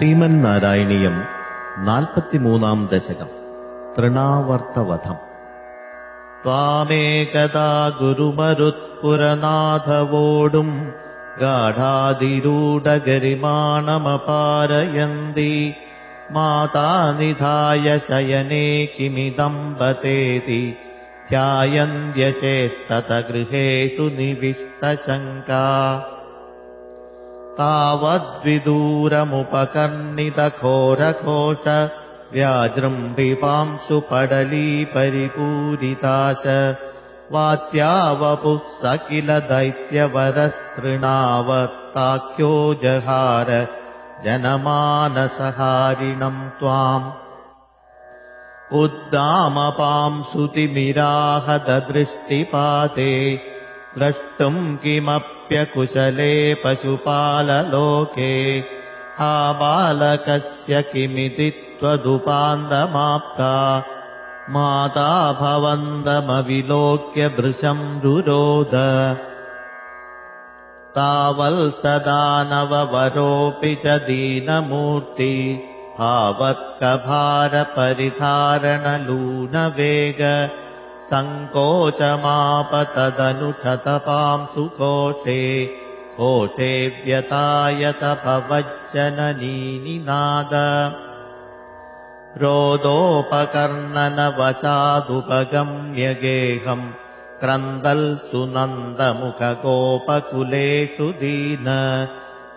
ശ്രീമന്നാരായണീയം നാൽപ്പത്തിമൂന്നാം ദശകം തൃണാവർത്തവധം ത്വാമേകദാ ഗുരുമരുത്പുരനാഥവോടും ഗാഠാതിരൂഢഗരിമാണമപാരയന്തി മാതാനിധായ ശയനേ കിമിദംബതേതി ധ്യായന്ത്യചേഷ്ടതഗൃഹേഷു നിവിഷ്ടശങ്കാ तावद्विदूरमुपकर्णितघोरघोष व्याजृम्बिपांशु पडली परिपूरिताश वात्यावपुः स किल दैत्यवरस्तृणावत्ताख्यो जहार जनमानसहारिणम् त्वाम् उद्दामपांसुतिमिराहददृष्टिपाते द्रष्टुम् किमप्यकुशले पशुपाललोके हा बालकस्य किमिति त्वदुपान्दमाप्ता माता भवन्दमविलोक्य भृशम् रुरोद। तावल्सदानववरोऽपि च दीनमूर्ति भावत्कभारपरिधारणलूनवेग सङ्कोचमापतदनुषतपाम् सुकोशे कोशे व्यतायत भवज्जननीनिनाद रोदोपकर्णनवशादुपगम्य गेहम् क्रन्दल् सुनन्दमुखगोपकुलेषु दीन।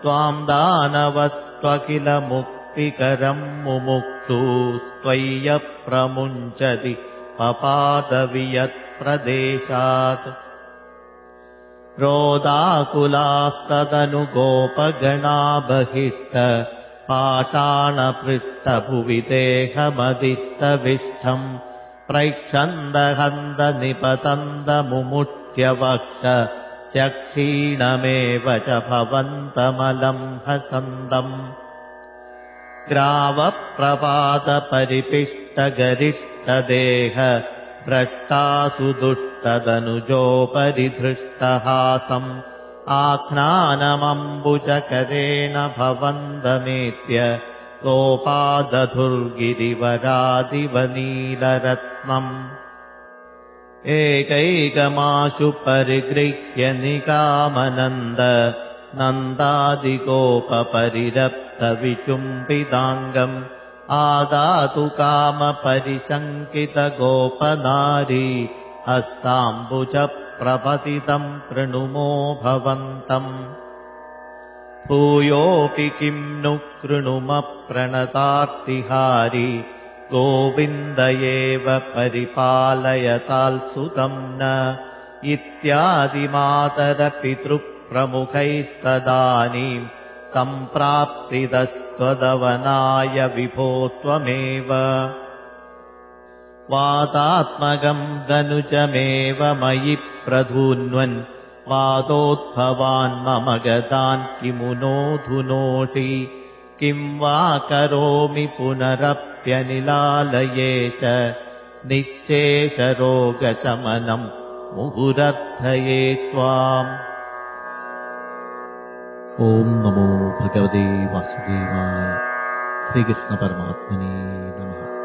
त्वाम् दानवस्त्वकिल मुक्तिकरम् मुमुक्षुस्त्वय्यप्रमुञ्चति पपादवियत्प्रदेशात् रोदाकुलास्तदनुगोपगणा बहिष्ट पाषाणपृष्ठभुवि देहमदिस्तविष्ठम् प्रैक्षन्दहन्दनिपतन्दमुमुच्यवक्ष स्यक्षीणमेव च भवन्तमलम् हसन्दम् ग्रावप्रपादपरिपिष्टगरिष्टदेह भ्रष्टासु दुष्टदनुजोपरि धृष्टहासम् आख्नानमम्बुजकरेण भवन्दमेत्य गोपादधुर्गिरिवरादिवनीलरत्नम्। एकैकमाशु परिगृह्य निकामनन्द नन्दादिगोपपरिरप्तविचुम्बिताङ्गम् आदातु कामपरिशङ्कितगोपनारी हस्ताम्बुजप्रपतितम् प्रणुमो भवन्तम् भूयोऽपि किम् नु कृणुमप्रणतार्तिहारी गोविन्द एव परिपालयताल्सुतम् न इत्यादिमातरपितृप्रमुखैस्तदानीम् सम्प्राप्तिदस्त्वदवनाय विभो त्वमेव। वातात्मकम् दनुजमेव मयि प्रधून्वन् वादोद्भवान् मम गतान् किमुनोऽधुनोषि किम् वा करोमि पुनरप्यनिलालयेश निःशेषरोगशमनम् मुहुरर्थये त्वाम् ॐ नमो भगवते वासुदेवाय। श्रीकृष्णपरमात्मने नमः